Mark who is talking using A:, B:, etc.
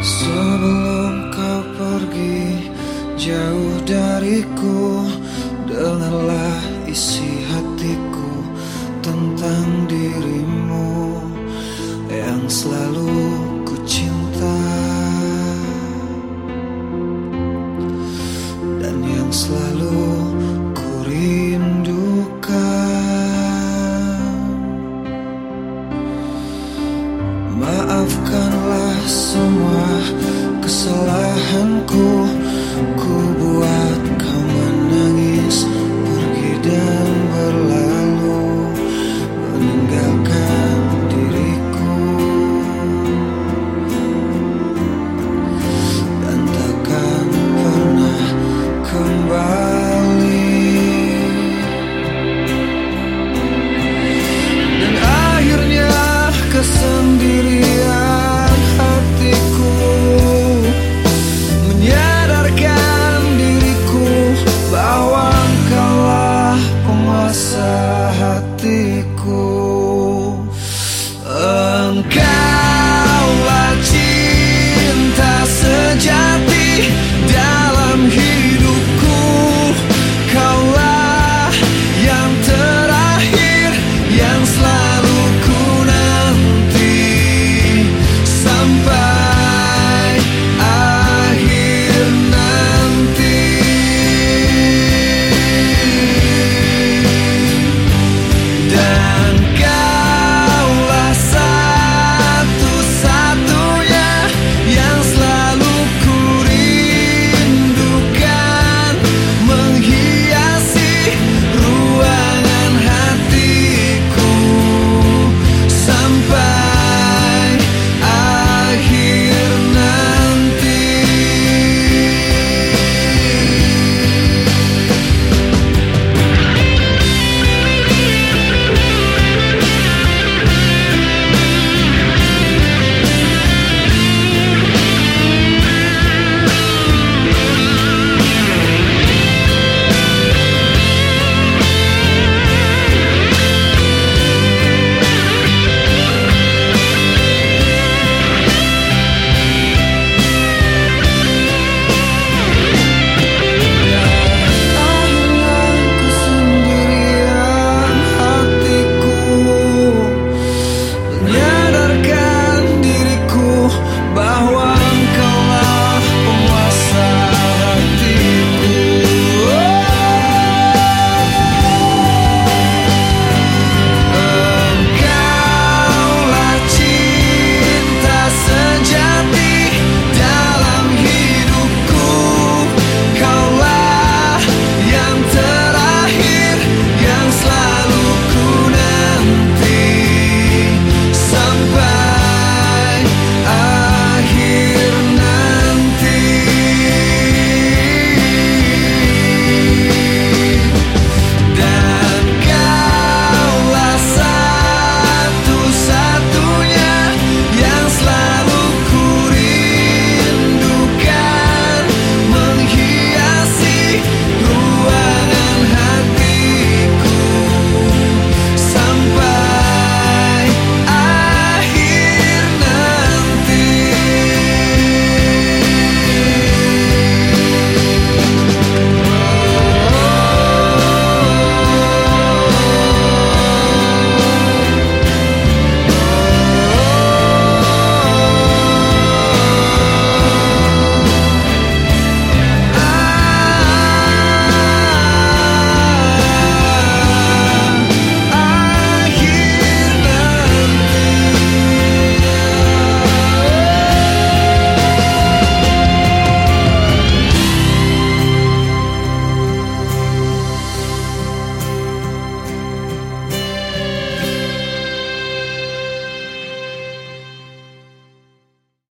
A: Sebelum kau pergi jauh dariku Dengarlah isi hatiku tentang dirimu Yang selalu ku cinta Dan yang selalu ku ku وهو